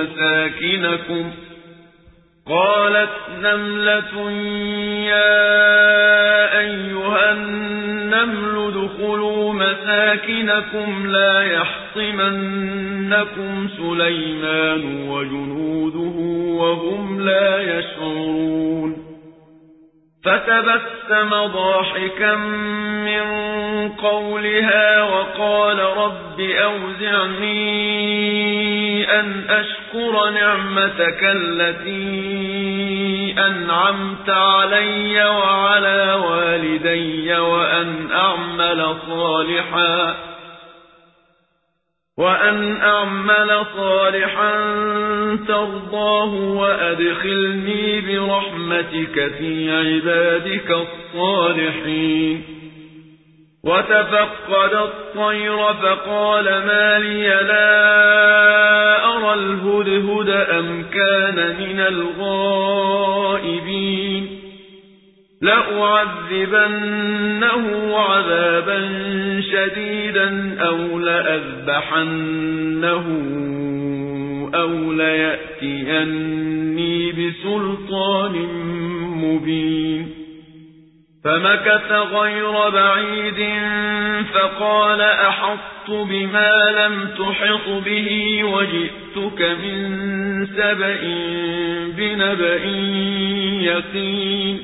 مَسَاكِنَكُمْ قالت نملة يا أيها النمل ادخلوا مساكنكم لا يحطمنكم سليمان وجنوده وهم لا يشعرون فتبسم ضاحكا من قولها وقال رب أوزعني أن أشكر نعمتك التي أنعمت علي وعلى والدي وأن أعمل صالحا وأن أعمل صالحا ترضاه وأدخلني برحمتك في عبادك الصالحين. وتفقد الطير فقال ما لي لا الهدهد أم كان من الغائبين لأعذبنه عذابا شديدا أو لأذبحنه أو ليأتيني بسلطان مبين فمكث غير بعيد فقال أحطت بما لم تحط به وجئتك من سبأ بنبأ يقين.